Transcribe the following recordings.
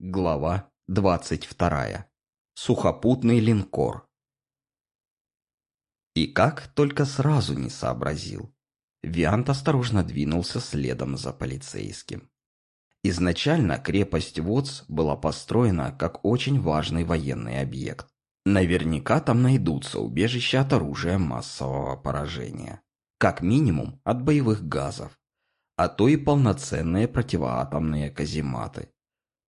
Глава 22. Сухопутный линкор. И как только сразу не сообразил. Виант осторожно двинулся следом за полицейским. Изначально крепость Вотс была построена как очень важный военный объект. Наверняка там найдутся убежища от оружия массового поражения. Как минимум от боевых газов. А то и полноценные противоатомные казематы.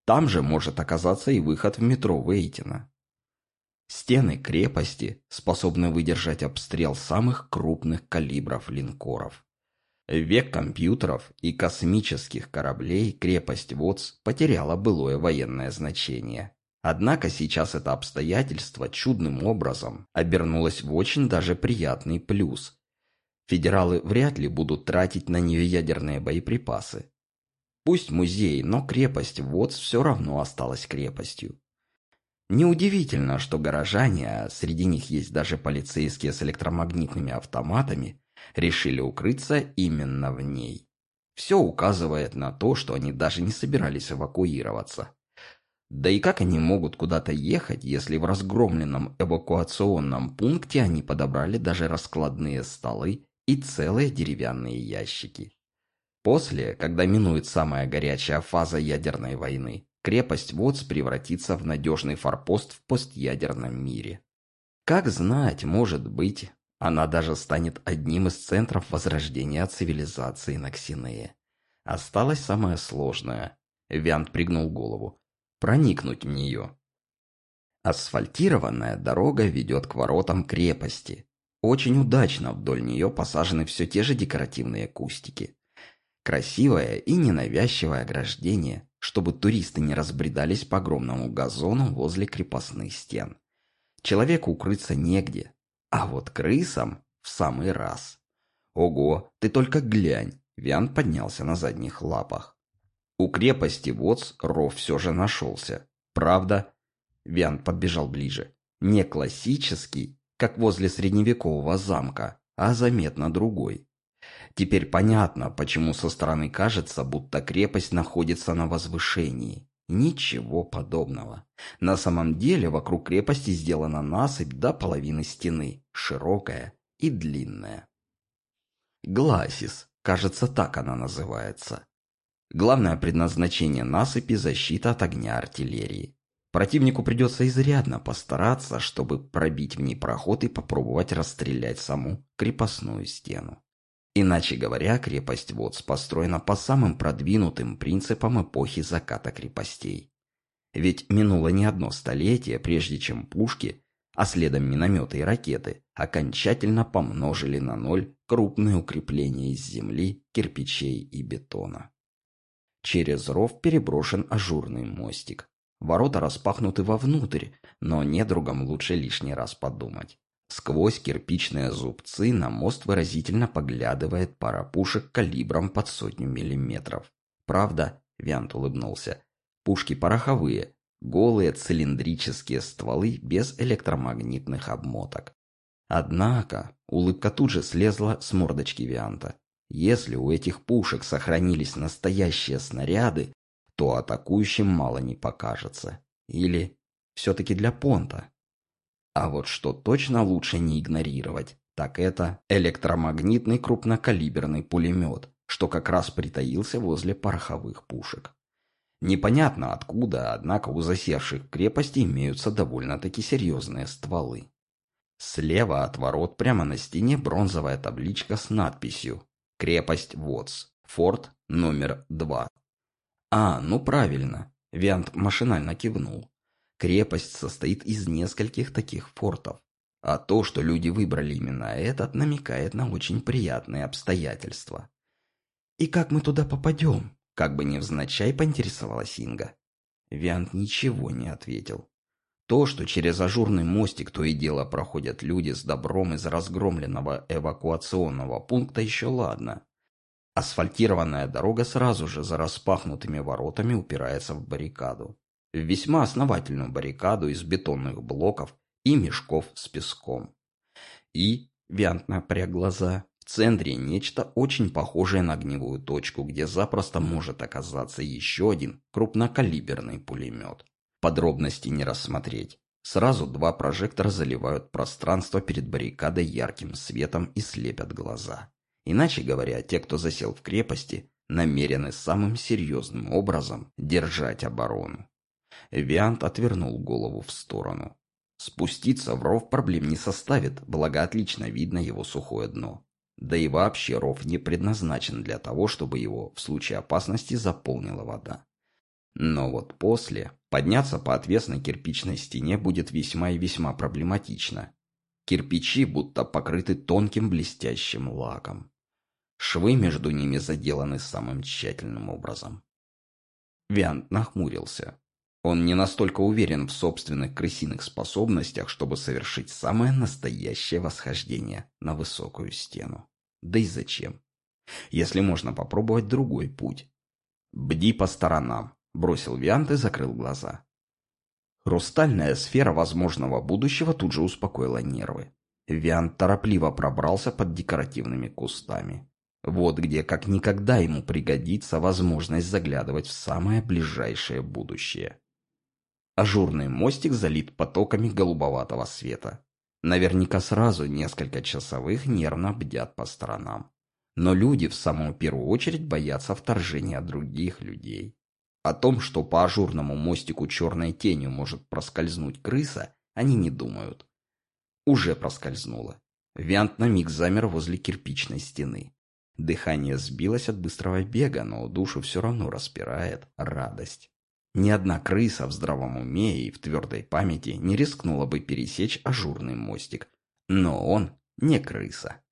Там же может оказаться и выход в метро Вейтина. Стены крепости способны выдержать обстрел самых крупных калибров линкоров. В век компьютеров и космических кораблей крепость ВОЦ потеряла былое военное значение. Однако сейчас это обстоятельство чудным образом обернулось в очень даже приятный плюс. Федералы вряд ли будут тратить на нее ядерные боеприпасы. Пусть музей, но крепость ВОЦ все равно осталась крепостью. Неудивительно, что горожане, а среди них есть даже полицейские с электромагнитными автоматами, решили укрыться именно в ней. Все указывает на то, что они даже не собирались эвакуироваться. Да и как они могут куда-то ехать, если в разгромленном эвакуационном пункте они подобрали даже раскладные столы и целые деревянные ящики? После, когда минует самая горячая фаза ядерной войны, крепость ВОЦ превратится в надежный форпост в постядерном мире. Как знать, может быть, она даже станет одним из центров возрождения цивилизации на Ксинее. Осталось самое сложное. Виант пригнул голову. Проникнуть в нее. Асфальтированная дорога ведет к воротам крепости. Очень удачно вдоль нее посажены все те же декоративные кустики. Красивое и ненавязчивое ограждение, чтобы туристы не разбредались по огромному газону возле крепостных стен. Человеку укрыться негде, а вот крысам в самый раз. Ого, ты только глянь, Виан поднялся на задних лапах. У крепости Воц ров все же нашелся. Правда, Виан подбежал ближе. Не классический, как возле средневекового замка, а заметно другой. Теперь понятно, почему со стороны кажется, будто крепость находится на возвышении. Ничего подобного. На самом деле вокруг крепости сделана насыпь до половины стены, широкая и длинная. Гласис, кажется, так она называется. Главное предназначение насыпи – защита от огня артиллерии. Противнику придется изрядно постараться, чтобы пробить в ней проход и попробовать расстрелять саму крепостную стену. Иначе говоря, крепость Воц построена по самым продвинутым принципам эпохи заката крепостей. Ведь минуло не одно столетие, прежде чем пушки, а следом минометы и ракеты, окончательно помножили на ноль крупные укрепления из земли, кирпичей и бетона. Через ров переброшен ажурный мостик. Ворота распахнуты вовнутрь, но недругам лучше лишний раз подумать. Сквозь кирпичные зубцы на мост выразительно поглядывает пара пушек калибром под сотню миллиметров. Правда, Виант улыбнулся, пушки пороховые, голые цилиндрические стволы без электромагнитных обмоток. Однако улыбка тут же слезла с мордочки Вианта. Если у этих пушек сохранились настоящие снаряды, то атакующим мало не покажется. Или все-таки для понта. А вот что точно лучше не игнорировать, так это электромагнитный крупнокалиберный пулемет, что как раз притаился возле пороховых пушек. Непонятно откуда, однако у засевших крепости имеются довольно-таки серьезные стволы. Слева от ворот прямо на стене бронзовая табличка с надписью «Крепость ВОЦ. Форт номер 2». А, ну правильно. Виант машинально кивнул. Крепость состоит из нескольких таких фортов. А то, что люди выбрали именно этот, намекает на очень приятные обстоятельства. «И как мы туда попадем?» Как бы невзначай поинтересовалась Инга. Виант ничего не ответил. То, что через ажурный мостик то и дело проходят люди с добром из разгромленного эвакуационного пункта, еще ладно. Асфальтированная дорога сразу же за распахнутыми воротами упирается в баррикаду в весьма основательную баррикаду из бетонных блоков и мешков с песком. И, Виант напряг глаза, В центре нечто очень похожее на огневую точку, где запросто может оказаться еще один крупнокалиберный пулемет. Подробности не рассмотреть. Сразу два прожектора заливают пространство перед баррикадой ярким светом и слепят глаза. Иначе говоря, те, кто засел в крепости, намерены самым серьезным образом держать оборону. Виант отвернул голову в сторону. Спуститься в ров проблем не составит, благо отлично видно его сухое дно. Да и вообще ров не предназначен для того, чтобы его в случае опасности заполнила вода. Но вот после подняться по отвесной кирпичной стене будет весьма и весьма проблематично. Кирпичи будто покрыты тонким блестящим лаком. Швы между ними заделаны самым тщательным образом. Виант нахмурился. Он не настолько уверен в собственных крысиных способностях, чтобы совершить самое настоящее восхождение на высокую стену. Да и зачем? Если можно попробовать другой путь. «Бди по сторонам», — бросил Виант и закрыл глаза. Хрустальная сфера возможного будущего тут же успокоила нервы. Виант торопливо пробрался под декоративными кустами. Вот где как никогда ему пригодится возможность заглядывать в самое ближайшее будущее. Ажурный мостик залит потоками голубоватого света. Наверняка сразу несколько часовых нервно бдят по сторонам. Но люди в самую первую очередь боятся вторжения других людей. О том, что по ажурному мостику черной тенью может проскользнуть крыса, они не думают. Уже проскользнула. Виант на миг замер возле кирпичной стены. Дыхание сбилось от быстрого бега, но душу все равно распирает радость. Ни одна крыса в здравом уме и в твердой памяти не рискнула бы пересечь ажурный мостик. Но он не крыса.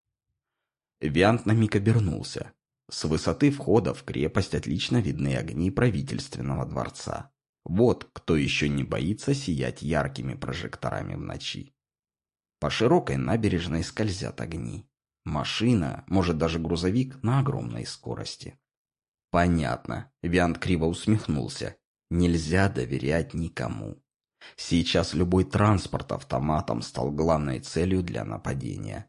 Виант на миг обернулся. С высоты входа в крепость отлично видны огни правительственного дворца. Вот кто еще не боится сиять яркими прожекторами в ночи. По широкой набережной скользят огни. Машина, может даже грузовик на огромной скорости. Понятно. Виант криво усмехнулся. Нельзя доверять никому. Сейчас любой транспорт автоматом стал главной целью для нападения.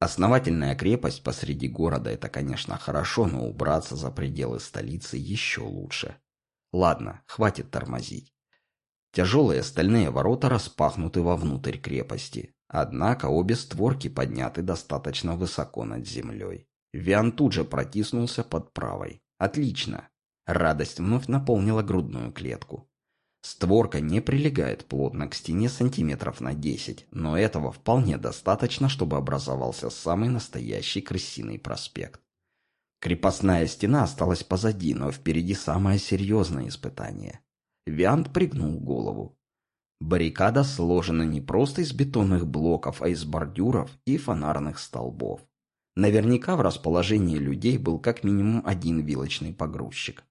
Основательная крепость посреди города – это, конечно, хорошо, но убраться за пределы столицы еще лучше. Ладно, хватит тормозить. Тяжелые стальные ворота распахнуты вовнутрь крепости. Однако обе створки подняты достаточно высоко над землей. Виан тут же протиснулся под правой. Отлично. Радость вновь наполнила грудную клетку. Створка не прилегает плотно к стене сантиметров на 10, но этого вполне достаточно, чтобы образовался самый настоящий крысиный проспект. Крепостная стена осталась позади, но впереди самое серьезное испытание. Виант пригнул голову. Баррикада сложена не просто из бетонных блоков, а из бордюров и фонарных столбов. Наверняка в расположении людей был как минимум один вилочный погрузчик.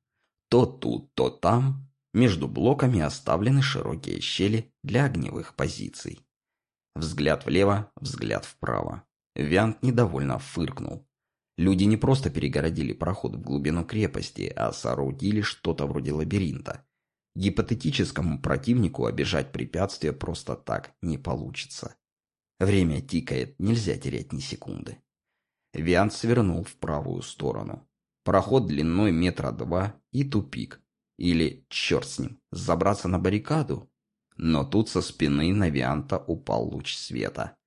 То тут, то там между блоками оставлены широкие щели для огневых позиций. Взгляд влево, взгляд вправо. Виант недовольно фыркнул. Люди не просто перегородили проход в глубину крепости, а соорудили что-то вроде лабиринта. Гипотетическому противнику обижать препятствия просто так не получится. Время тикает, нельзя терять ни секунды. Виант свернул в правую сторону. Проход длиной метра два и тупик. Или, черт с ним, забраться на баррикаду. Но тут со спины на Вианта упал луч света.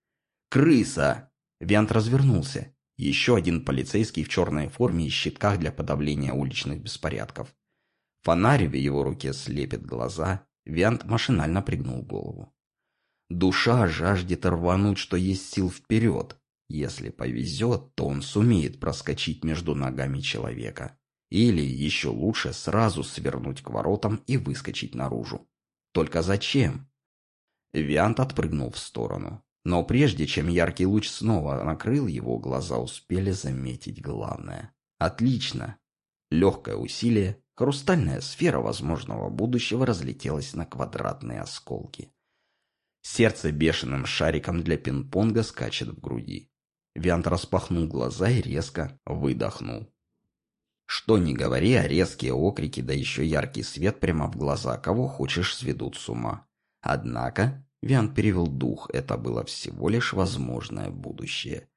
«Крыса!» Виант развернулся. Еще один полицейский в черной форме и щитках для подавления уличных беспорядков. Фонарь в его руке слепит глаза. Виант машинально пригнул голову. Душа жаждет рвануть, что есть сил вперед, если повезет, то он сумеет проскочить между ногами человека. Или, еще лучше, сразу свернуть к воротам и выскочить наружу. Только зачем? Виант отпрыгнул в сторону. Но прежде чем яркий луч снова накрыл его, глаза успели заметить главное. Отлично! Легкое усилие, хрустальная сфера возможного будущего разлетелась на квадратные осколки. Сердце бешеным шариком для пинг-понга скачет в груди. Виант распахнул глаза и резко выдохнул. Что ни говори, а резкие окрики, да еще яркий свет прямо в глаза, кого хочешь, сведут с ума. Однако, Виант перевел дух, это было всего лишь возможное будущее.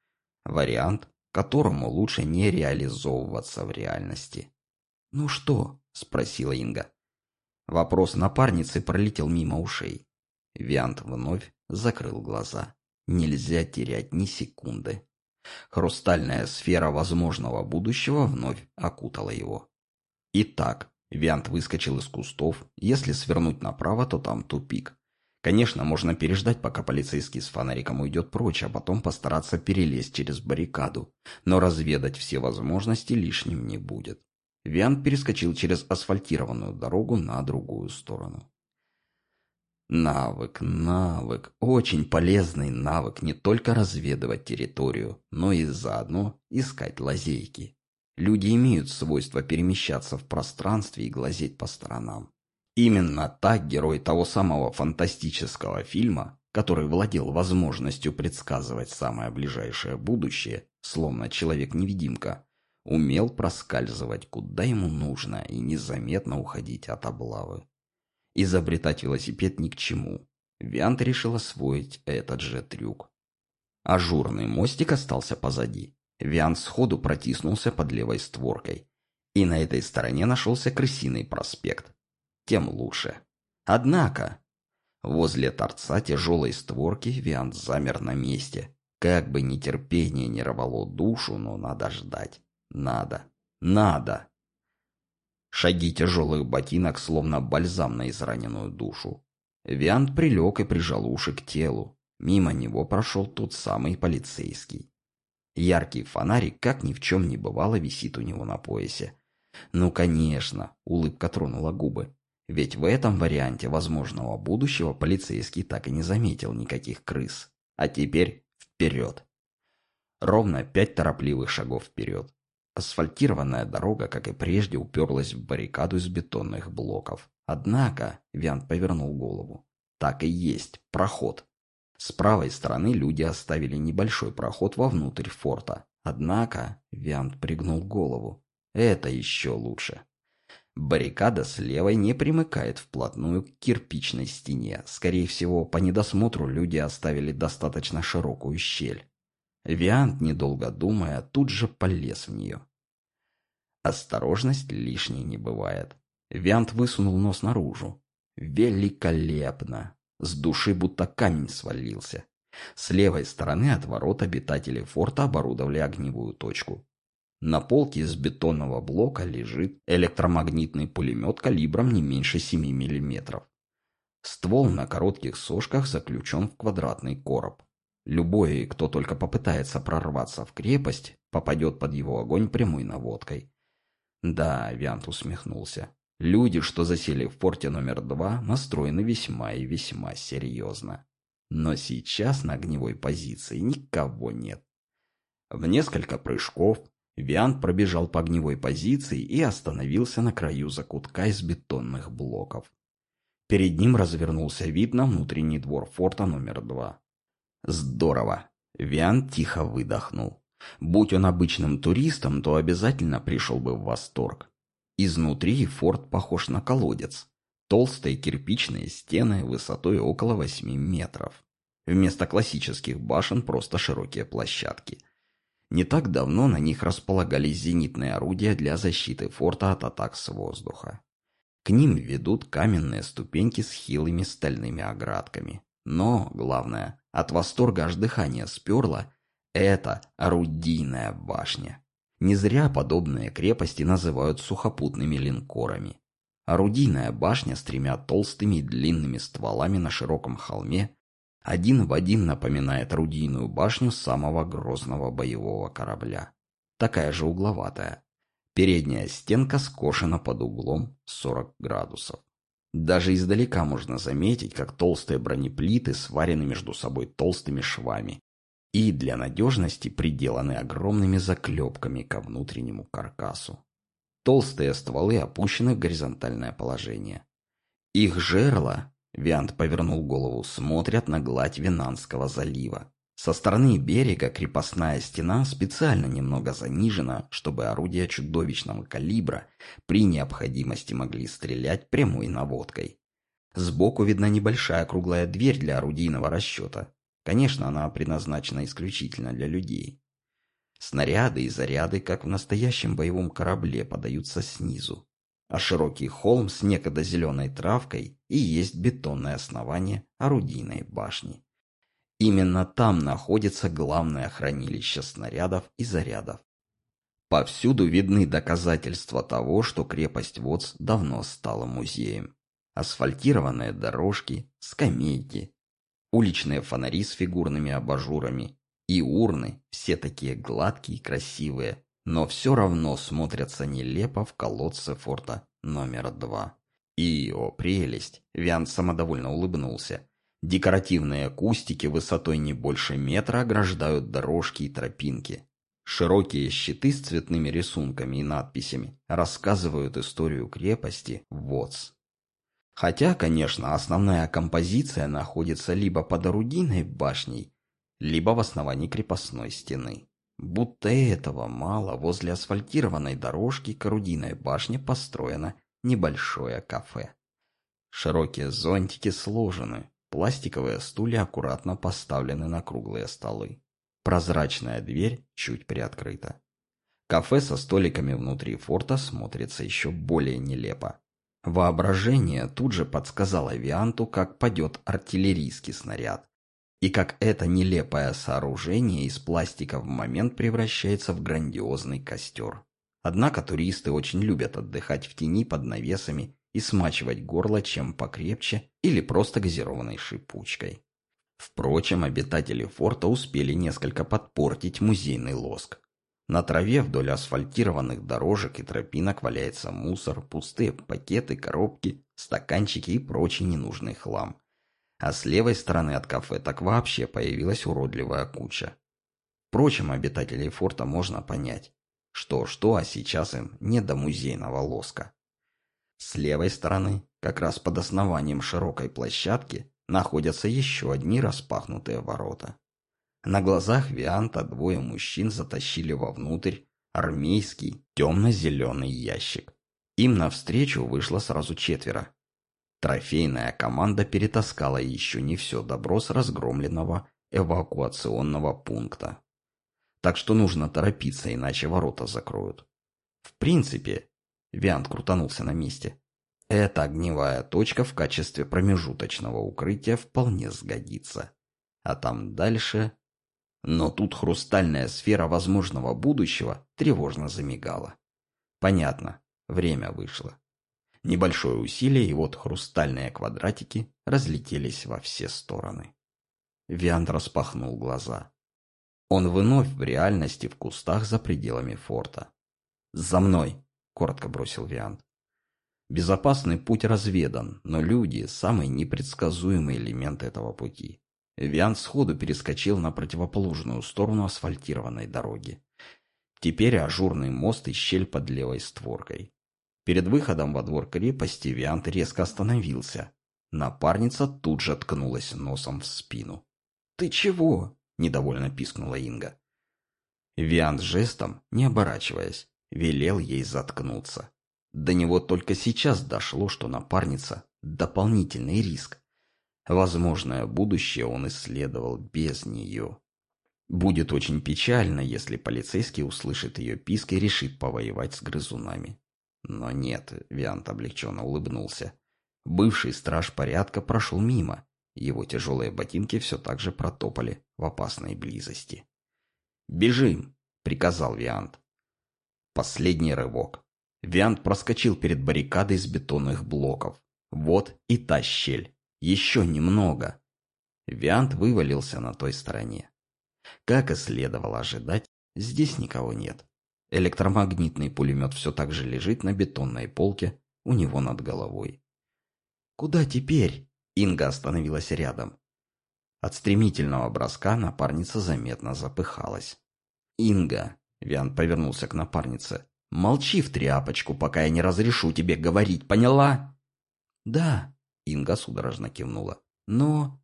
Вариант, которому лучше не реализовываться в реальности. «Ну что?» – спросила Инга. Вопрос напарницы пролетел мимо ушей. Виант вновь закрыл глаза. Нельзя терять ни секунды. Хрустальная сфера возможного будущего вновь окутала его. Итак, Виант выскочил из кустов. Если свернуть направо, то там тупик. Конечно, можно переждать, пока полицейский с фонариком уйдет прочь, а потом постараться перелезть через баррикаду. Но разведать все возможности лишним не будет. Виант перескочил через асфальтированную дорогу на другую сторону. Навык, навык, очень полезный навык не только разведывать территорию, но и заодно искать лазейки. Люди имеют свойство перемещаться в пространстве и глазеть по сторонам. Именно так герой того самого фантастического фильма, который владел возможностью предсказывать самое ближайшее будущее, словно человек-невидимка, умел проскальзывать куда ему нужно и незаметно уходить от облавы. Изобретать велосипед ни к чему. Виант решил освоить этот же трюк. Ажурный мостик остался позади. Виант сходу протиснулся под левой створкой. И на этой стороне нашелся крысиный проспект. Тем лучше. Однако, возле торца тяжелой створки Виант замер на месте. Как бы нетерпение не рвало душу, но надо ждать. Надо. Надо. Шаги тяжелых ботинок, словно бальзам на израненную душу. Виант прилег и прижал уши к телу. Мимо него прошел тот самый полицейский. Яркий фонарик, как ни в чем не бывало, висит у него на поясе. Ну, конечно, улыбка тронула губы. Ведь в этом варианте возможного будущего полицейский так и не заметил никаких крыс. А теперь вперед. Ровно пять торопливых шагов вперед. Асфальтированная дорога, как и прежде, уперлась в баррикаду из бетонных блоков. Однако Виант повернул голову. Так и есть, проход. С правой стороны люди оставили небольшой проход вовнутрь форта. Однако Виант пригнул голову. Это еще лучше. Баррикада с левой не примыкает вплотную к кирпичной стене. Скорее всего, по недосмотру люди оставили достаточно широкую щель. Виант, недолго думая, тут же полез в нее. Осторожность лишней не бывает. Виант высунул нос наружу. Великолепно! С души будто камень свалился. С левой стороны от ворот обитатели форта оборудовали огневую точку. На полке из бетонного блока лежит электромагнитный пулемет калибром не меньше 7 мм. Ствол на коротких сошках заключен в квадратный короб. Любой, кто только попытается прорваться в крепость, попадет под его огонь прямой наводкой. Да, Виант усмехнулся. Люди, что засели в порте номер два, настроены весьма и весьма серьезно. Но сейчас на огневой позиции никого нет. В несколько прыжков Виант пробежал по огневой позиции и остановился на краю закутка из бетонных блоков. Перед ним развернулся вид на внутренний двор форта номер два. Здорово. Виан тихо выдохнул. Будь он обычным туристом, то обязательно пришел бы в восторг. Изнутри форт похож на колодец. Толстые кирпичные стены высотой около 8 метров. Вместо классических башен просто широкие площадки. Не так давно на них располагались зенитные орудия для защиты форта от атак с воздуха. К ним ведут каменные ступеньки с хилыми стальными оградками. Но, главное, от восторга аж дыхание сперло. Это орудийная башня. Не зря подобные крепости называют сухопутными линкорами. Орудийная башня с тремя толстыми и длинными стволами на широком холме один в один напоминает орудийную башню самого грозного боевого корабля. Такая же угловатая. Передняя стенка скошена под углом 40 градусов. Даже издалека можно заметить, как толстые бронеплиты сварены между собой толстыми швами и для надежности приделаны огромными заклепками ко внутреннему каркасу. Толстые стволы опущены в горизонтальное положение. Их жерла, Виант повернул голову, смотрят на гладь Винанского залива. Со стороны берега крепостная стена специально немного занижена, чтобы орудия чудовищного калибра при необходимости могли стрелять прямой наводкой. Сбоку видна небольшая круглая дверь для орудийного расчета. Конечно, она предназначена исключительно для людей. Снаряды и заряды, как в настоящем боевом корабле, подаются снизу. А широкий холм с некогда зеленой травкой и есть бетонное основание орудийной башни. Именно там находится главное хранилище снарядов и зарядов. Повсюду видны доказательства того, что крепость Воц давно стала музеем. Асфальтированные дорожки, скамейки, уличные фонари с фигурными абажурами и урны, все такие гладкие и красивые, но все равно смотрятся нелепо в колодце форта номер два. И, о прелесть, Виан самодовольно улыбнулся. Декоративные кустики высотой не больше метра ограждают дорожки и тропинки. Широкие щиты с цветными рисунками и надписями рассказывают историю крепости Воц. Хотя, конечно, основная композиция находится либо под орудийной башней, либо в основании крепостной стены. Будто этого мало, возле асфальтированной дорожки к орудийной башне построено небольшое кафе. Широкие зонтики сложены, пластиковые стулья аккуратно поставлены на круглые столы. Прозрачная дверь чуть приоткрыта. Кафе со столиками внутри форта смотрится еще более нелепо. Воображение тут же подсказало Вианту, как падет артиллерийский снаряд, и как это нелепое сооружение из пластика в момент превращается в грандиозный костер. Однако туристы очень любят отдыхать в тени под навесами и смачивать горло чем покрепче или просто газированной шипучкой. Впрочем, обитатели форта успели несколько подпортить музейный лоск. На траве вдоль асфальтированных дорожек и тропинок валяется мусор, пустые пакеты, коробки, стаканчики и прочий ненужный хлам. А с левой стороны от кафе так вообще появилась уродливая куча. Впрочем, обитателей форта можно понять. Что-что, а сейчас им не до музейного лоска. С левой стороны, как раз под основанием широкой площадки, находятся еще одни распахнутые ворота. На глазах Вианта двое мужчин затащили вовнутрь армейский темно-зеленый ящик. Им навстречу вышло сразу четверо. Трофейная команда перетаскала еще не все добро с разгромленного эвакуационного пункта. Так что нужно торопиться, иначе ворота закроют. В принципе, Виант крутанулся на месте. Эта огневая точка в качестве промежуточного укрытия вполне сгодится. А там дальше... Но тут хрустальная сфера возможного будущего тревожно замигала. Понятно, время вышло. Небольшое усилие, и вот хрустальные квадратики разлетелись во все стороны. Виант распахнул глаза. Он вновь в реальности в кустах за пределами форта. «За мной!» — коротко бросил Виант. Безопасный путь разведан, но люди – самый непредсказуемый элемент этого пути. Виан сходу перескочил на противоположную сторону асфальтированной дороги. Теперь ажурный мост и щель под левой створкой. Перед выходом во двор крепости Виант резко остановился. Напарница тут же ткнулась носом в спину. «Ты чего?» – недовольно пискнула Инга. Виант жестом, не оборачиваясь, велел ей заткнуться. До него только сейчас дошло, что напарница – дополнительный риск. Возможное будущее он исследовал без нее. Будет очень печально, если полицейский услышит ее писк и решит повоевать с грызунами. Но нет, Виант облегченно улыбнулся. Бывший страж порядка прошел мимо. Его тяжелые ботинки все так же протопали в опасной близости. «Бежим!» — приказал Виант. Последний рывок. Виант проскочил перед баррикадой из бетонных блоков. Вот и та щель. Еще немного. Виант вывалился на той стороне. Как и следовало ожидать, здесь никого нет. Электромагнитный пулемет все так же лежит на бетонной полке у него над головой. «Куда теперь?» Инга остановилась рядом. От стремительного броска напарница заметно запыхалась. «Инга!» — Виан повернулся к напарнице. Молчи в тряпочку, пока я не разрешу тебе говорить, поняла? Да, Инга судорожно кивнула. Но...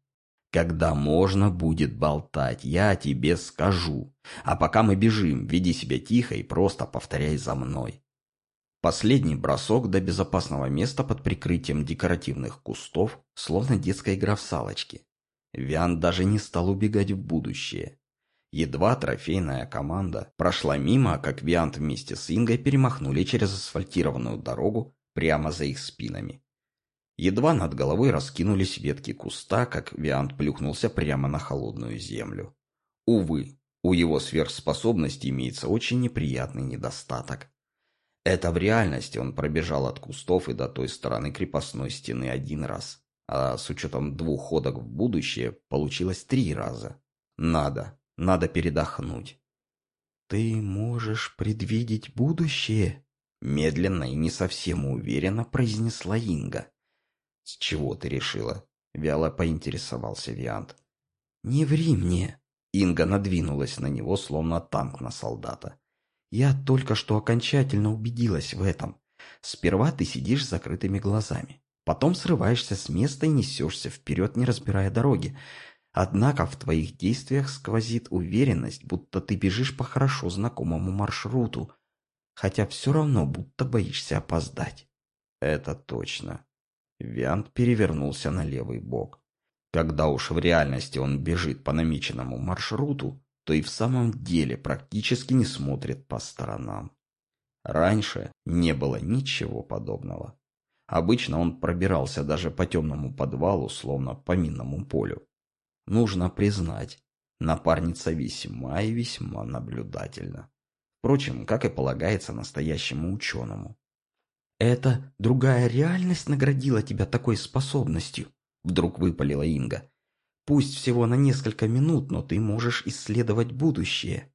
Когда можно будет болтать, я тебе скажу. А пока мы бежим, веди себя тихо и просто повторяй за мной. Последний бросок до безопасного места под прикрытием декоративных кустов, словно детская игра в салочки. Виан даже не стал убегать в будущее. Едва трофейная команда прошла мимо, как Виант вместе с Ингой перемахнули через асфальтированную дорогу прямо за их спинами. Едва над головой раскинулись ветки куста, как Виант плюхнулся прямо на холодную землю. Увы, у его сверхспособности имеется очень неприятный недостаток. Это в реальности он пробежал от кустов и до той стороны крепостной стены один раз, а с учетом двух ходок в будущее получилось три раза. Надо, надо передохнуть. «Ты можешь предвидеть будущее?» Медленно и не совсем уверенно произнесла Инга. «С чего ты решила?» Вяло поинтересовался Виант. «Не ври мне!» Инга надвинулась на него, словно танк на солдата. «Я только что окончательно убедилась в этом. Сперва ты сидишь с закрытыми глазами. Потом срываешься с места и несешься вперед, не разбирая дороги. Однако в твоих действиях сквозит уверенность, будто ты бежишь по хорошо знакомому маршруту, хотя все равно будто боишься опоздать. Это точно. Виант перевернулся на левый бок. Когда уж в реальности он бежит по намеченному маршруту, то и в самом деле практически не смотрит по сторонам. Раньше не было ничего подобного. Обычно он пробирался даже по темному подвалу, словно по минному полю. Нужно признать, напарница весьма и весьма наблюдательна. Впрочем, как и полагается настоящему ученому. «Это другая реальность наградила тебя такой способностью», — вдруг выпалила Инга. «Пусть всего на несколько минут, но ты можешь исследовать будущее».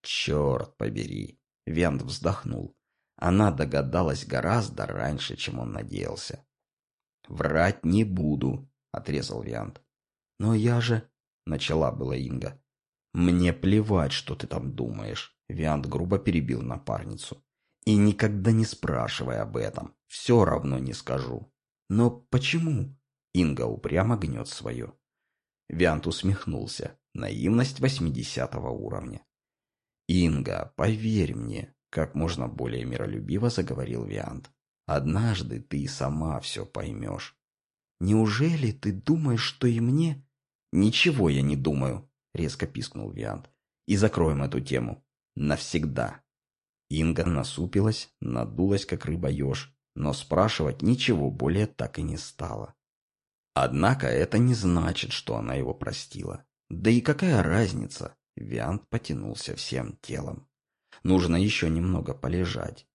«Черт побери!» — Вент вздохнул. Она догадалась гораздо раньше, чем он надеялся. «Врать не буду», — отрезал Виант. «Но я же...» — начала была Инга. «Мне плевать, что ты там думаешь», — Виант грубо перебил напарницу. «И никогда не спрашивай об этом. Все равно не скажу». «Но почему?» Инга упрямо гнет свое. Виант усмехнулся. Наивность восьмидесятого уровня. «Инга, поверь мне», — как можно более миролюбиво заговорил Виант. «Однажды ты сама все поймешь». «Неужели ты думаешь, что и мне...» «Ничего я не думаю», — резко пискнул Виант. «И закроем эту тему. Навсегда». Инга насупилась, надулась, как рыба-еж, но спрашивать ничего более так и не стала. Однако это не значит, что она его простила. Да и какая разница? Виант потянулся всем телом. Нужно еще немного полежать.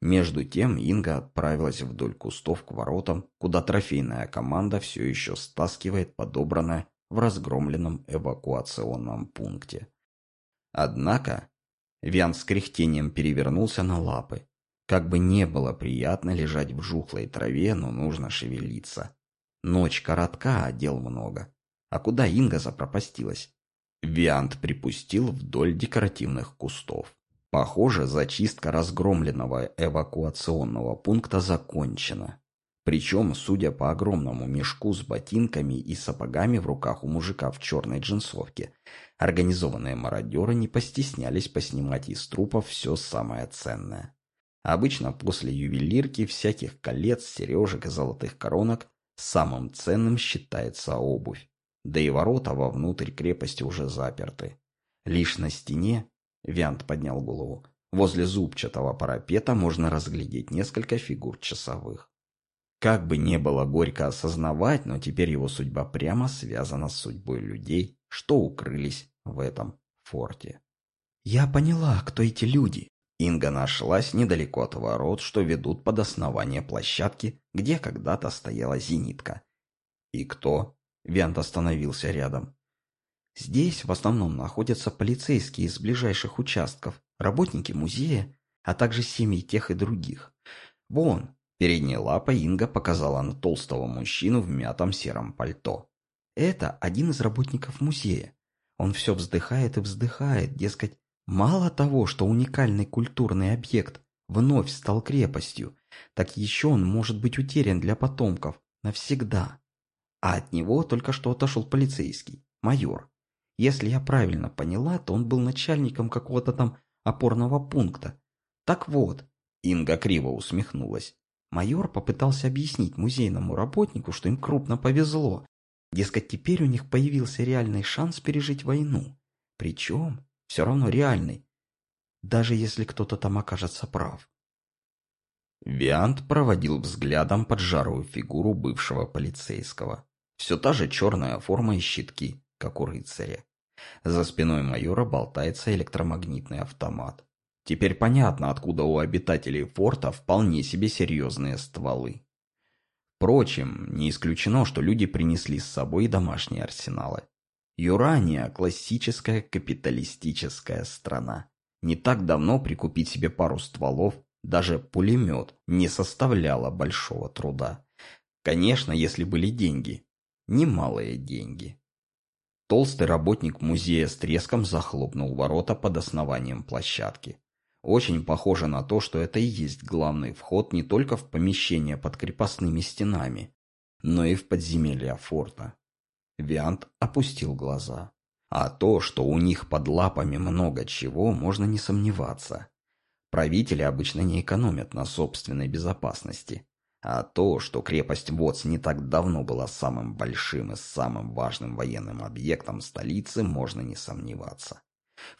Между тем Инга отправилась вдоль кустов к воротам, куда трофейная команда все еще стаскивает подобранное в разгромленном эвакуационном пункте. Однако Виан с кряхтением перевернулся на лапы. Как бы не было приятно лежать в жухлой траве, но нужно шевелиться. Ночь коротка, а дел много. А куда Инга запропастилась? Виант припустил вдоль декоративных кустов. Похоже, зачистка разгромленного эвакуационного пункта закончена. Причем, судя по огромному мешку с ботинками и сапогами в руках у мужика в черной джинсовке, организованные мародеры не постеснялись поснимать из трупов все самое ценное. Обычно после ювелирки всяких колец, сережек и золотых коронок самым ценным считается обувь. Да и ворота вовнутрь крепости уже заперты. Лишь на стене, Виант поднял голову, возле зубчатого парапета можно разглядеть несколько фигур часовых. Как бы не было горько осознавать, но теперь его судьба прямо связана с судьбой людей, что укрылись в этом форте. «Я поняла, кто эти люди». Инга нашлась недалеко от ворот, что ведут под основание площадки, где когда-то стояла зенитка. «И кто?» Вент остановился рядом. «Здесь в основном находятся полицейские из ближайших участков, работники музея, а также семьи тех и других. Вон, Передняя лапа Инга показала на толстого мужчину в мятом сером пальто. Это один из работников музея. Он все вздыхает и вздыхает, дескать, мало того, что уникальный культурный объект вновь стал крепостью, так еще он может быть утерян для потомков навсегда. А от него только что отошел полицейский, майор. Если я правильно поняла, то он был начальником какого-то там опорного пункта. Так вот, Инга криво усмехнулась. Майор попытался объяснить музейному работнику, что им крупно повезло. Дескать, теперь у них появился реальный шанс пережить войну. Причем все равно реальный, даже если кто-то там окажется прав. Виант проводил взглядом поджарую фигуру бывшего полицейского. Все та же черная форма и щитки, как у рыцаря. За спиной майора болтается электромагнитный автомат. Теперь понятно, откуда у обитателей форта вполне себе серьезные стволы. Впрочем, не исключено, что люди принесли с собой домашние арсеналы. Юрания – классическая капиталистическая страна. Не так давно прикупить себе пару стволов, даже пулемет, не составляло большого труда. Конечно, если были деньги. Немалые деньги. Толстый работник музея с треском захлопнул ворота под основанием площадки. Очень похоже на то, что это и есть главный вход не только в помещение под крепостными стенами, но и в подземелье форта. Виант опустил глаза. А то, что у них под лапами много чего, можно не сомневаться. Правители обычно не экономят на собственной безопасности. А то, что крепость Воц не так давно была самым большим и самым важным военным объектом столицы, можно не сомневаться.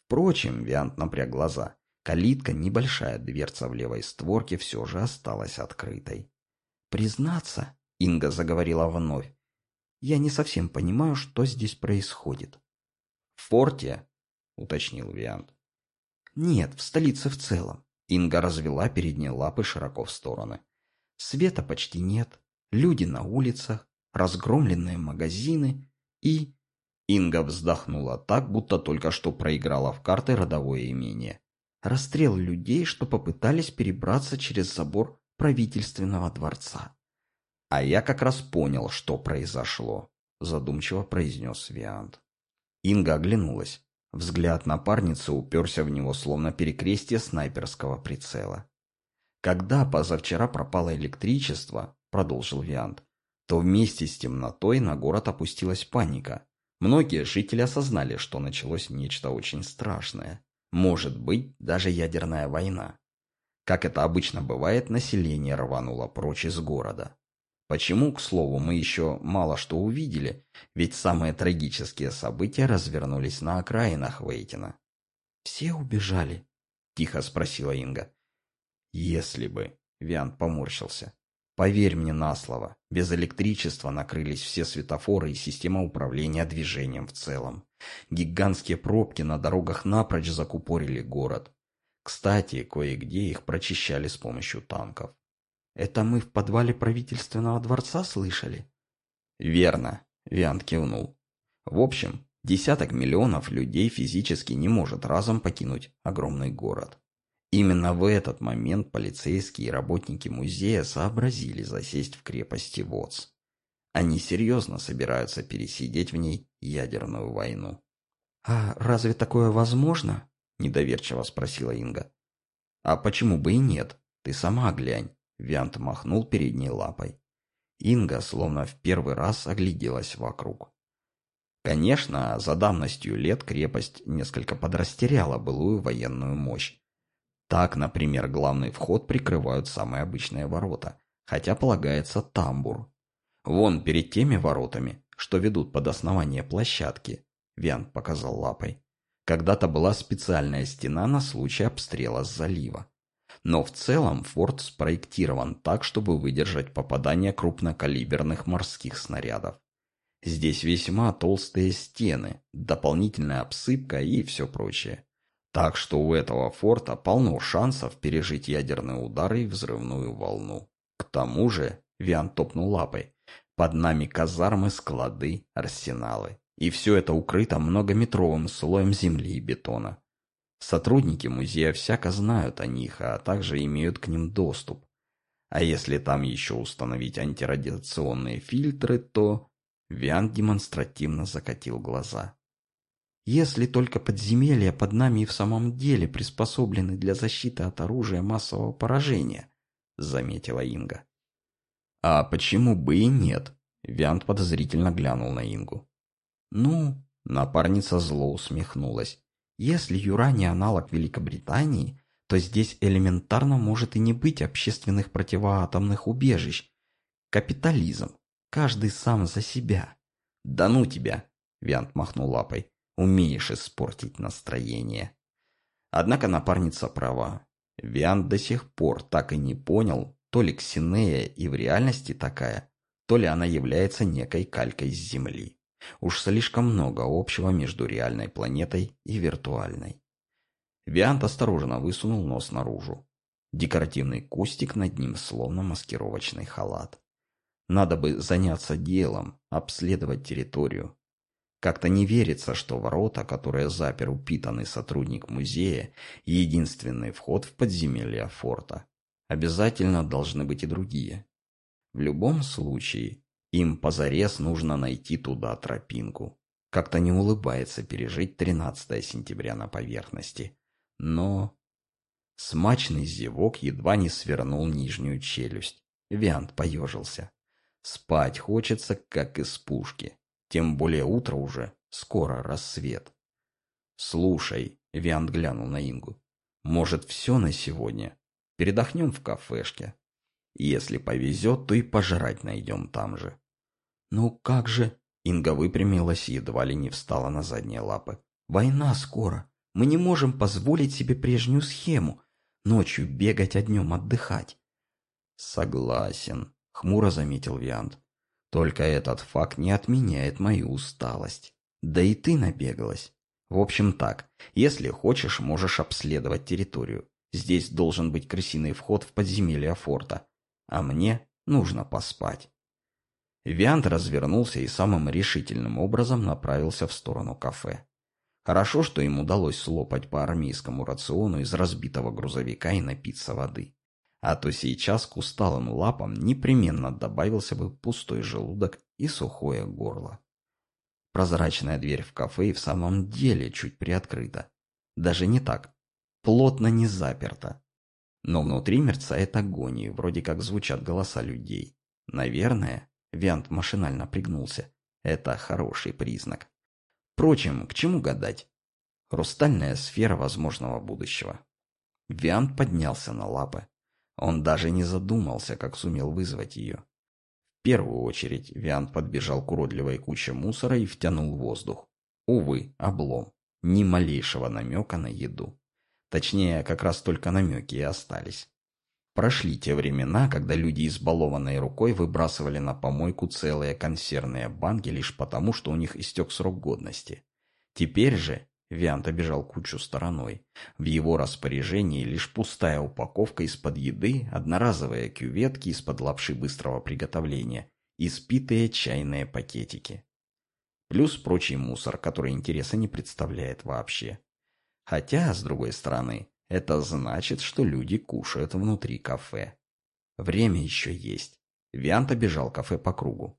Впрочем, Виант напряг глаза. Калитка, небольшая дверца в левой створке, все же осталась открытой. «Признаться», — Инга заговорила вновь, — «я не совсем понимаю, что здесь происходит». «В форте?» — уточнил Виант. «Нет, в столице в целом». Инга развела передние лапы широко в стороны. Света почти нет, люди на улицах, разгромленные магазины и... Инга вздохнула так, будто только что проиграла в карты родовое имение. Расстрел людей, что попытались перебраться через забор правительственного дворца. «А я как раз понял, что произошло», — задумчиво произнес Виант. Инга оглянулась. Взгляд напарницы уперся в него, словно перекрестие снайперского прицела. Когда позавчера пропало электричество, продолжил Виант, то вместе с темнотой на город опустилась паника. Многие жители осознали, что началось нечто очень страшное. Может быть, даже ядерная война. Как это обычно бывает, население рвануло прочь из города. Почему, к слову, мы еще мало что увидели, ведь самые трагические события развернулись на окраинах Вейтина. «Все убежали?» – тихо спросила Инга. Если бы, Виант поморщился. Поверь мне на слово, без электричества накрылись все светофоры и система управления движением в целом. Гигантские пробки на дорогах напрочь закупорили город. Кстати, кое-где их прочищали с помощью танков. «Это мы в подвале правительственного дворца слышали?» «Верно», — Виант кивнул. «В общем, десяток миллионов людей физически не может разом покинуть огромный город. Именно в этот момент полицейские и работники музея сообразили засесть в крепости ВОЦ. Они серьезно собираются пересидеть в ней ядерную войну. «А разве такое возможно?» – недоверчиво спросила Инга. «А почему бы и нет? Ты сама глянь», – Виант махнул передней лапой. Инга словно в первый раз огляделась вокруг. Конечно, за давностью лет крепость несколько подрастеряла былую военную мощь, так, например, главный вход прикрывают самые обычные ворота, хотя полагается тамбур. Вон перед теми воротами, что ведут под основание площадки, Виан показал лапой. Когда-то была специальная стена на случай обстрела с залива. Но в целом форт спроектирован так, чтобы выдержать попадание крупнокалиберных морских снарядов. Здесь весьма толстые стены, дополнительная обсыпка и все прочее. Так что у этого форта полно шансов пережить ядерные удары и взрывную волну. К тому же, Виан топнул лапой, под нами казармы, склады, арсеналы. И все это укрыто многометровым слоем земли и бетона. Сотрудники музея всяко знают о них, а также имеют к ним доступ. А если там еще установить антирадиационные фильтры, то... Виан демонстративно закатил глаза. Если только подземелья под нами и в самом деле приспособлены для защиты от оружия массового поражения, заметила Инга. А почему бы и нет? Виант подозрительно глянул на Ингу. Ну, напарница зло усмехнулась. Если Юра не аналог Великобритании, то здесь элементарно может и не быть общественных противоатомных убежищ. Капитализм. Каждый сам за себя. Да ну тебя, Виант махнул лапой. Умеешь испортить настроение. Однако напарница права. Виан до сих пор так и не понял, то ли Ксинея и в реальности такая, то ли она является некой калькой с Земли. Уж слишком много общего между реальной планетой и виртуальной. Виант осторожно высунул нос наружу. Декоративный кустик над ним словно маскировочный халат. Надо бы заняться делом, обследовать территорию. Как-то не верится, что ворота, которые запер упитанный сотрудник музея, единственный вход в подземелье форта. Обязательно должны быть и другие. В любом случае, им позарез нужно найти туда тропинку. Как-то не улыбается пережить 13 сентября на поверхности. Но... Смачный зевок едва не свернул нижнюю челюсть. Виант поежился. Спать хочется, как из пушки. Тем более утро уже, скоро рассвет. «Слушай», — Виант глянул на Ингу, — «может, все на сегодня? Передохнем в кафешке. Если повезет, то и пожрать найдем там же». «Ну как же?» Инга выпрямилась и едва ли не встала на задние лапы. «Война скоро. Мы не можем позволить себе прежнюю схему. Ночью бегать, а днем отдыхать». «Согласен», Хмуро заметил Виант. Только этот факт не отменяет мою усталость. Да и ты набегалась. В общем так, если хочешь, можешь обследовать территорию. Здесь должен быть крысиный вход в подземелье форта. А мне нужно поспать. Виант развернулся и самым решительным образом направился в сторону кафе. Хорошо, что им удалось слопать по армейскому рациону из разбитого грузовика и напиться воды а то сейчас к усталым лапам непременно добавился бы пустой желудок и сухое горло. Прозрачная дверь в кафе и в самом деле чуть приоткрыта. Даже не так. Плотно не заперта. Но внутри мерцает огонь, и вроде как звучат голоса людей. Наверное, Виант машинально пригнулся. Это хороший признак. Впрочем, к чему гадать? Хрустальная сфера возможного будущего. Виант поднялся на лапы, он даже не задумался, как сумел вызвать ее. В первую очередь Виант подбежал к уродливой куче мусора и втянул воздух. Увы, облом. Ни малейшего намека на еду. Точнее, как раз только намеки и остались. Прошли те времена, когда люди избалованной рукой выбрасывали на помойку целые консервные банки лишь потому, что у них истек срок годности. Теперь же Виант обежал кучу стороной. В его распоряжении лишь пустая упаковка из-под еды, одноразовые кюветки из-под лапши быстрого приготовления и спитые чайные пакетики. Плюс прочий мусор, который интереса не представляет вообще. Хотя, с другой стороны, это значит, что люди кушают внутри кафе. Время еще есть. Виант обежал кафе по кругу.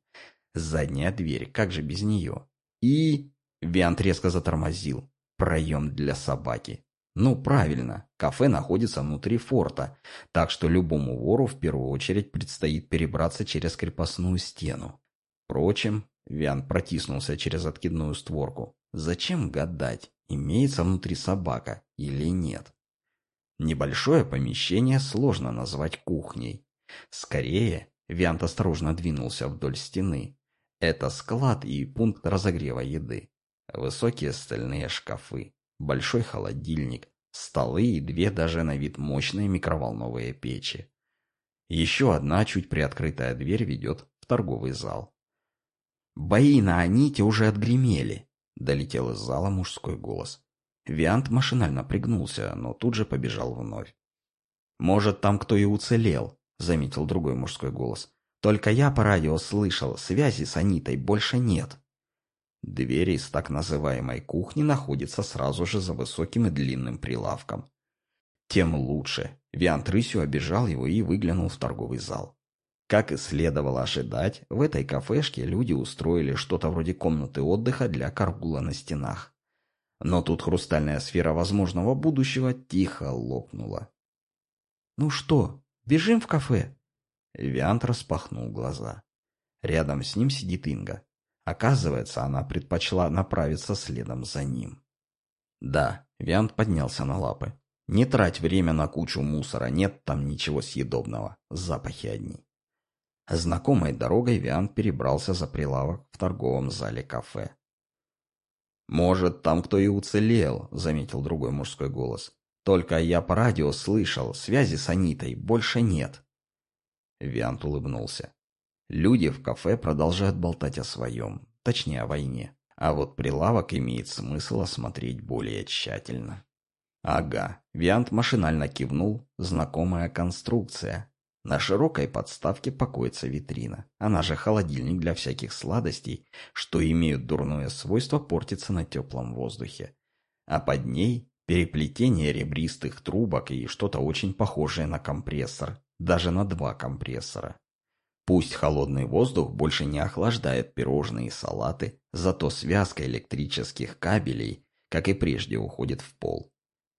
Задняя дверь, как же без нее? И... Виант резко затормозил. Проем для собаки. Ну, правильно, кафе находится внутри форта, так что любому вору в первую очередь предстоит перебраться через крепостную стену. Впрочем, Виан протиснулся через откидную створку. Зачем гадать, имеется внутри собака или нет? Небольшое помещение сложно назвать кухней. Скорее, Виант осторожно двинулся вдоль стены. Это склад и пункт разогрева еды. Высокие стальные шкафы, большой холодильник, столы и две даже на вид мощные микроволновые печи. Еще одна чуть приоткрытая дверь ведет в торговый зал. «Бои на Аните уже отгремели!» — долетел из зала мужской голос. Виант машинально пригнулся, но тут же побежал вновь. «Может, там кто и уцелел», — заметил другой мужской голос. «Только я по радио слышал, связи с Анитой больше нет». Дверь из так называемой кухни находится сразу же за высоким и длинным прилавком. Тем лучше. Виант рысью обежал его и выглянул в торговый зал. Как и следовало ожидать, в этой кафешке люди устроили что-то вроде комнаты отдыха для каргула на стенах. Но тут хрустальная сфера возможного будущего тихо лопнула. «Ну что, бежим в кафе?» Виант распахнул глаза. Рядом с ним сидит Инга. Оказывается, она предпочла направиться следом за ним. Да, Виант поднялся на лапы. Не трать время на кучу мусора, нет там ничего съедобного, запахи одни. Знакомой дорогой Виант перебрался за прилавок в торговом зале кафе. «Может, там кто и уцелел», — заметил другой мужской голос. «Только я по радио слышал, связи с Анитой больше нет». Виант улыбнулся. Люди в кафе продолжают болтать о своем, точнее о войне. А вот прилавок имеет смысл осмотреть более тщательно. Ага, Виант машинально кивнул, знакомая конструкция. На широкой подставке покоится витрина, она же холодильник для всяких сладостей, что имеют дурное свойство портиться на теплом воздухе. А под ней переплетение ребристых трубок и что-то очень похожее на компрессор, даже на два компрессора. Пусть холодный воздух больше не охлаждает пирожные и салаты, зато связка электрических кабелей, как и прежде, уходит в пол.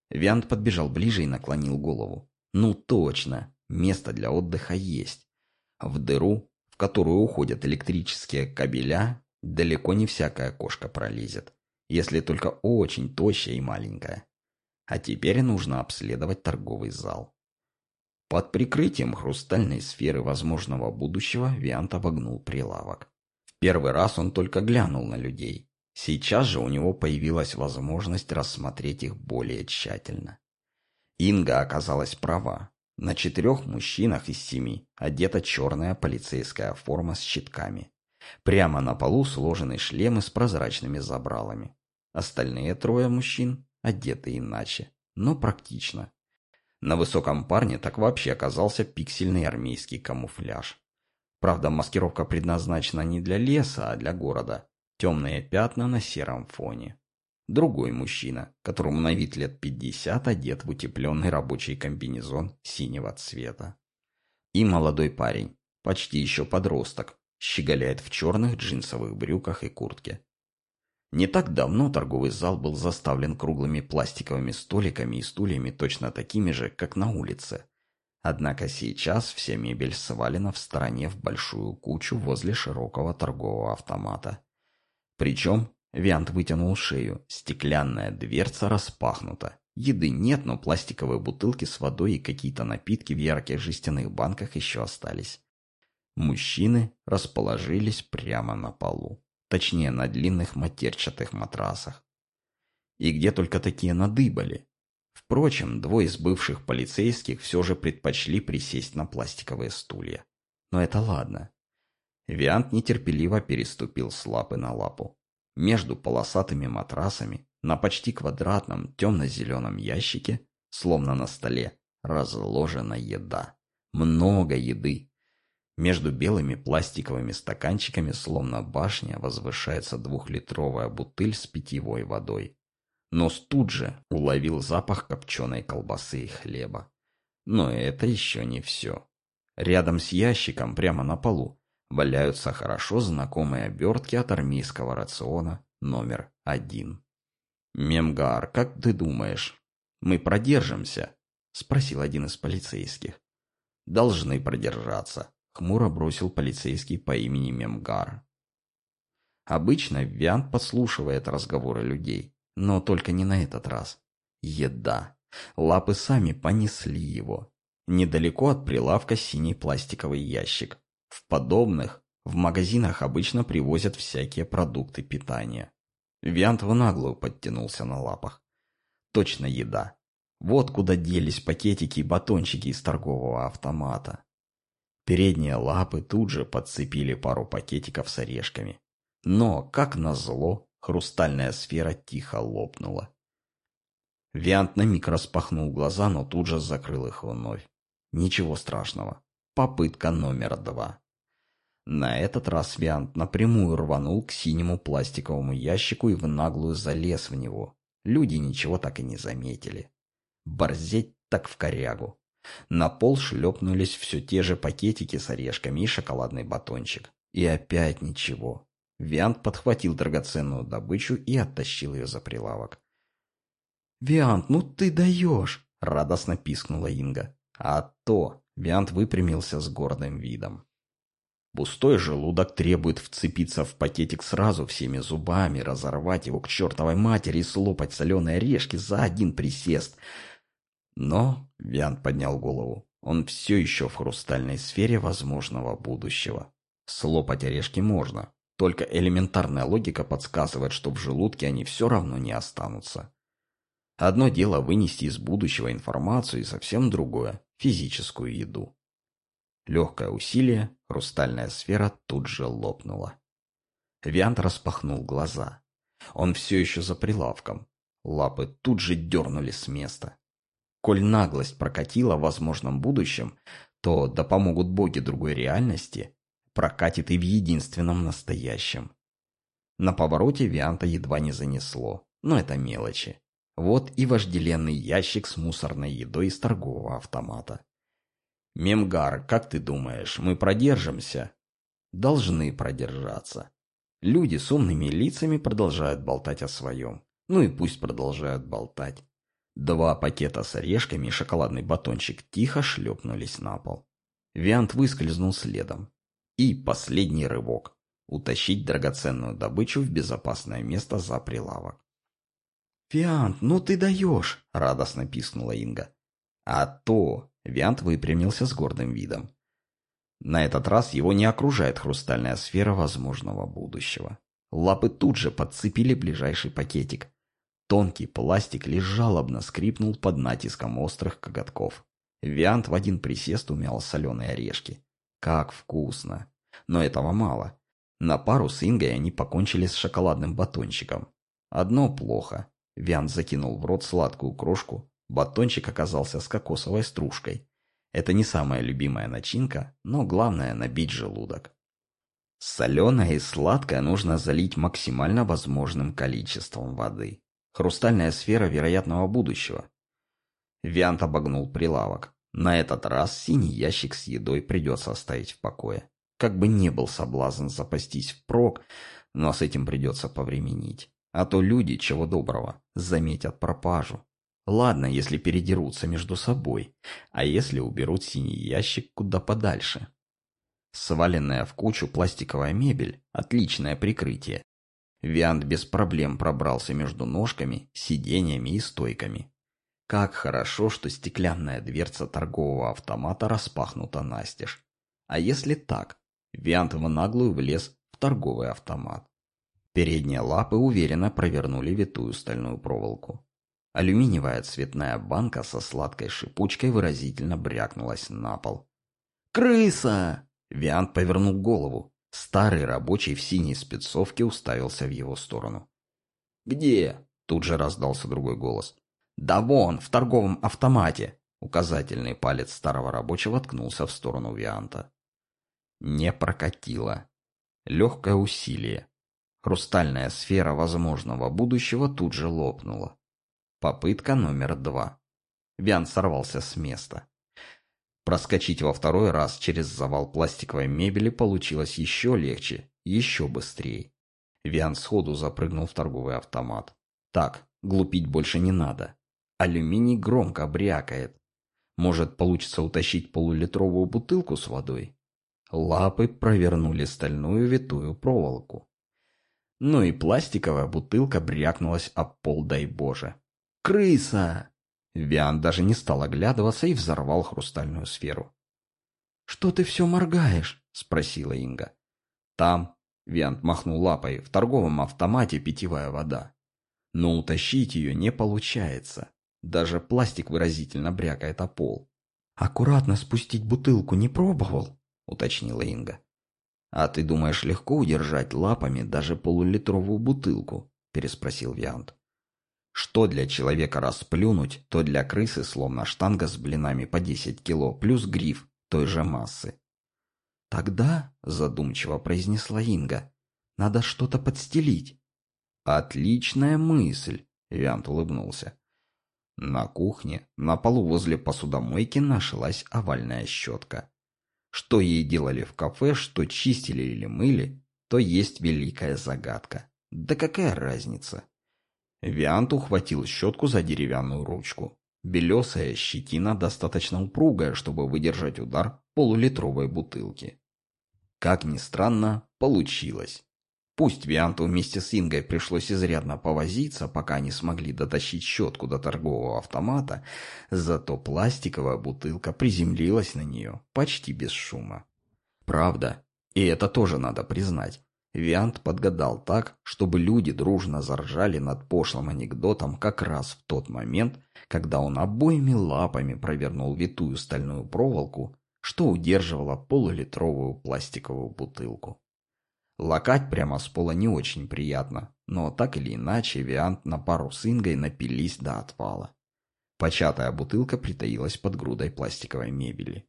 Виант подбежал ближе и наклонил голову. Ну точно, место для отдыха есть. В дыру, в которую уходят электрические кабеля, далеко не всякая кошка пролезет, если только очень тощая и маленькая. А теперь нужно обследовать торговый зал. Под прикрытием хрустальной сферы возможного будущего Виант обогнул прилавок. В первый раз он только глянул на людей. Сейчас же у него появилась возможность рассмотреть их более тщательно. Инга оказалась права. На четырех мужчинах из семи одета черная полицейская форма с щитками. Прямо на полу сложены шлемы с прозрачными забралами. Остальные трое мужчин одеты иначе, но практично. На высоком парне так вообще оказался пиксельный армейский камуфляж. Правда, маскировка предназначена не для леса, а для города. Темные пятна на сером фоне. Другой мужчина, которому на вид лет 50, одет в утепленный рабочий комбинезон синего цвета. И молодой парень, почти еще подросток, щеголяет в черных джинсовых брюках и куртке. Не так давно торговый зал был заставлен круглыми пластиковыми столиками и стульями точно такими же, как на улице. Однако сейчас вся мебель свалена в стороне в большую кучу возле широкого торгового автомата. Причем Виант вытянул шею, стеклянная дверца распахнута. Еды нет, но пластиковые бутылки с водой и какие-то напитки в ярких жестяных банках еще остались. Мужчины расположились прямо на полу точнее на длинных матерчатых матрасах. И где только такие надыбали. Впрочем, двое из бывших полицейских все же предпочли присесть на пластиковые стулья. Но это ладно. Виант нетерпеливо переступил с лапы на лапу. Между полосатыми матрасами на почти квадратном темно-зеленом ящике, словно на столе, разложена еда. Много еды, между белыми пластиковыми стаканчиками, словно башня, возвышается двухлитровая бутыль с питьевой водой. Нос тут же уловил запах копченой колбасы и хлеба. Но это еще не все. Рядом с ящиком, прямо на полу, валяются хорошо знакомые обертки от армейского рациона номер один. «Мемгар, как ты думаешь, мы продержимся?» — спросил один из полицейских. «Должны продержаться», Хмуро бросил полицейский по имени Мемгар. Обычно Виант подслушивает разговоры людей, но только не на этот раз. Еда. Лапы сами понесли его. Недалеко от прилавка синий пластиковый ящик. В подобных в магазинах обычно привозят всякие продукты питания. Виант в наглую подтянулся на лапах. Точно еда. Вот куда делись пакетики и батончики из торгового автомата. Передние лапы тут же подцепили пару пакетиков с орешками. Но, как назло, хрустальная сфера тихо лопнула. Виант на миг распахнул глаза, но тут же закрыл их вновь. Ничего страшного. Попытка номер два. На этот раз Виант напрямую рванул к синему пластиковому ящику и в наглую залез в него. Люди ничего так и не заметили. Борзеть так в корягу. На пол шлепнулись все те же пакетики с орешками и шоколадный батончик. И опять ничего. Виант подхватил драгоценную добычу и оттащил ее за прилавок. «Виант, ну ты даешь!» — радостно пискнула Инга. «А то!» — Виант выпрямился с гордым видом. Пустой желудок требует вцепиться в пакетик сразу всеми зубами, разорвать его к чертовой матери и слопать соленые орешки за один присест — но, Виан поднял голову, он все еще в хрустальной сфере возможного будущего. Слопать орешки можно, Только элементарная логика подсказывает, что в желудке они все равно не останутся. Одно дело вынести из будущего информацию и совсем другое – физическую еду. Легкое усилие, хрустальная сфера тут же лопнула. Виант распахнул глаза. Он все еще за прилавком. Лапы тут же дернули с места. Коль наглость прокатила в возможном будущем, то, да помогут боги другой реальности, прокатит и в единственном настоящем. На повороте Вианта едва не занесло, но это мелочи. Вот и вожделенный ящик с мусорной едой из торгового автомата. «Мемгар, как ты думаешь, мы продержимся?» «Должны продержаться». Люди с умными лицами продолжают болтать о своем. Ну и пусть продолжают болтать. Два пакета с орешками и шоколадный батончик тихо шлепнулись на пол. Виант выскользнул следом. И последний рывок. Утащить драгоценную добычу в безопасное место за прилавок. «Виант, ну ты даешь!» — радостно пискнула Инга. «А то!» — Виант выпрямился с гордым видом. На этот раз его не окружает хрустальная сфера возможного будущего. Лапы тут же подцепили ближайший пакетик. Тонкий пластик лишь жалобно скрипнул под натиском острых коготков. Виант в один присест умял соленые орешки. Как вкусно! Но этого мало. На пару с Ингой они покончили с шоколадным батончиком. Одно плохо. Виант закинул в рот сладкую крошку. Батончик оказался с кокосовой стружкой. Это не самая любимая начинка, но главное набить желудок. Соленое и сладкое нужно залить максимально возможным количеством воды. Хрустальная сфера вероятного будущего. Виант обогнул прилавок. На этот раз синий ящик с едой придется оставить в покое. Как бы не был соблазн запастись впрок, но с этим придется повременить. А то люди, чего доброго, заметят пропажу. Ладно, если передерутся между собой, а если уберут синий ящик куда подальше. Сваленная в кучу пластиковая мебель – отличное прикрытие. Виант без проблем пробрался между ножками, сиденьями и стойками. Как хорошо, что стеклянная дверца торгового автомата распахнута настежь. А если так? Виант в наглую влез в торговый автомат. Передние лапы уверенно провернули витую стальную проволоку. Алюминиевая цветная банка со сладкой шипучкой выразительно брякнулась на пол. «Крыса!» Виант повернул голову. Старый рабочий в синей спецовке уставился в его сторону. «Где?» — тут же раздался другой голос. «Да вон, в торговом автомате!» Указательный палец старого рабочего ткнулся в сторону Вианта. Не прокатило. Легкое усилие. Хрустальная сфера возможного будущего тут же лопнула. Попытка номер два. Виан сорвался с места. Проскочить во второй раз через завал пластиковой мебели получилось еще легче, еще быстрее. Виан сходу запрыгнул в торговый автомат. Так, глупить больше не надо. Алюминий громко брякает. Может, получится утащить полулитровую бутылку с водой? Лапы провернули стальную витую проволоку. Ну и пластиковая бутылка брякнулась об пол, дай боже. «Крыса!» Виан даже не стал оглядываться и взорвал хрустальную сферу. «Что ты все моргаешь?» — спросила Инга. «Там», — Виант махнул лапой, — «в торговом автомате питьевая вода. Но утащить ее не получается. Даже пластик выразительно брякает о пол». «Аккуратно спустить бутылку не пробовал?» — уточнила Инга. «А ты думаешь, легко удержать лапами даже полулитровую бутылку?» — переспросил Виант. Что для человека расплюнуть, то для крысы словно штанга с блинами по 10 кило, плюс гриф той же массы. «Тогда», — задумчиво произнесла Инга, — «надо что-то подстелить». «Отличная мысль», — Виант улыбнулся. На кухне, на полу возле посудомойки нашлась овальная щетка. Что ей делали в кафе, что чистили или мыли, то есть великая загадка. Да какая разница? Виант ухватил щетку за деревянную ручку. Белесая щетина достаточно упругая, чтобы выдержать удар полулитровой бутылки. Как ни странно, получилось. Пусть Вианту вместе с Ингой пришлось изрядно повозиться, пока они смогли дотащить щетку до торгового автомата, зато пластиковая бутылка приземлилась на нее почти без шума. Правда, и это тоже надо признать. Виант подгадал так, чтобы люди дружно заржали над пошлым анекдотом как раз в тот момент, когда он обоими лапами провернул витую стальную проволоку, что удерживала полулитровую пластиковую бутылку. Лакать прямо с пола не очень приятно, но так или иначе Виант на пару с Ингой напились до отвала. Початая бутылка притаилась под грудой пластиковой мебели.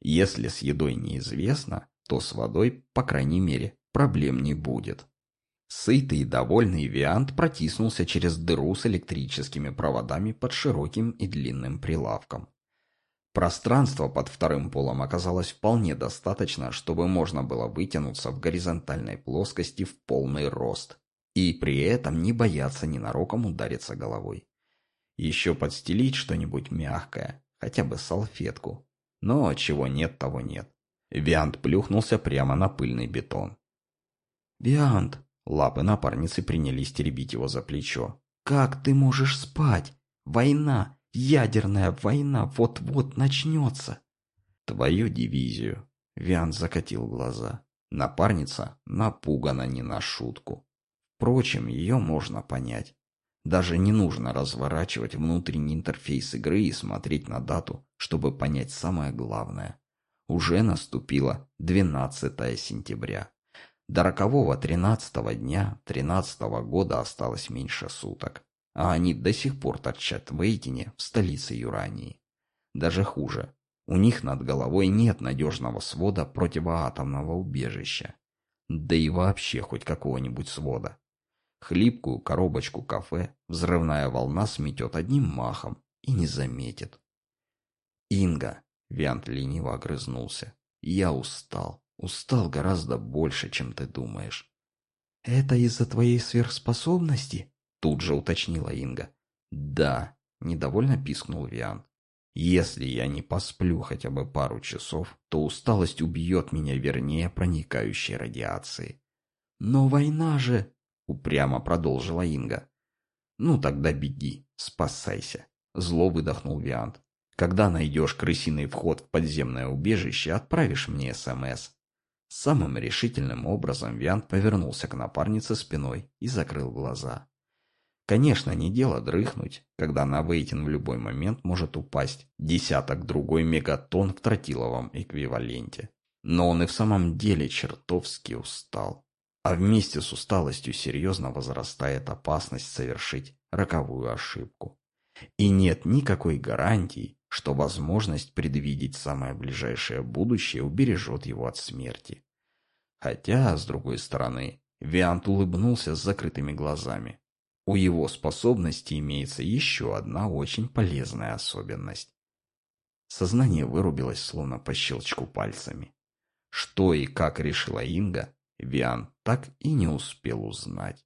Если с едой неизвестно, то с водой, по крайней мере, проблем не будет. Сытый и довольный Виант протиснулся через дыру с электрическими проводами под широким и длинным прилавком. Пространство под вторым полом оказалось вполне достаточно, чтобы можно было вытянуться в горизонтальной плоскости в полный рост и при этом не бояться ненароком удариться головой. Еще подстелить что-нибудь мягкое, хотя бы салфетку. Но чего нет, того нет. Виант плюхнулся прямо на пыльный бетон. «Виант!» Лапы напарницы принялись теребить его за плечо. «Как ты можешь спать? Война! Ядерная война вот-вот начнется!» «Твою дивизию!» Виант закатил глаза. Напарница напугана не на шутку. Впрочем, ее можно понять. Даже не нужно разворачивать внутренний интерфейс игры и смотреть на дату, чтобы понять самое главное. Уже наступило 12 сентября. До рокового тринадцатого дня тринадцатого года осталось меньше суток, а они до сих пор торчат в Эйтине, в столице Юрании. Даже хуже, у них над головой нет надежного свода противоатомного убежища. Да и вообще хоть какого-нибудь свода. Хлипкую коробочку кафе взрывная волна сметет одним махом и не заметит. «Инга!» — Виант лениво огрызнулся. «Я устал. Устал гораздо больше, чем ты думаешь. «Это из-за твоей сверхспособности?» Тут же уточнила Инга. «Да», — недовольно пискнул Виан. «Если я не посплю хотя бы пару часов, то усталость убьет меня вернее проникающей радиации». «Но война же...» — упрямо продолжила Инга. «Ну тогда беги, спасайся», — зло выдохнул Виант. «Когда найдешь крысиный вход в подземное убежище, отправишь мне СМС. Самым решительным образом Виант повернулся к напарнице спиной и закрыл глаза. Конечно, не дело дрыхнуть, когда на Вейтин в любой момент может упасть десяток другой мегатон в тротиловом эквиваленте. Но он и в самом деле чертовски устал. А вместе с усталостью серьезно возрастает опасность совершить роковую ошибку. И нет никакой гарантии, что возможность предвидеть самое ближайшее будущее убережет его от смерти. Хотя, с другой стороны, Виант улыбнулся с закрытыми глазами. У его способности имеется еще одна очень полезная особенность. Сознание вырубилось словно по щелчку пальцами. Что и как решила Инга, Виан так и не успел узнать.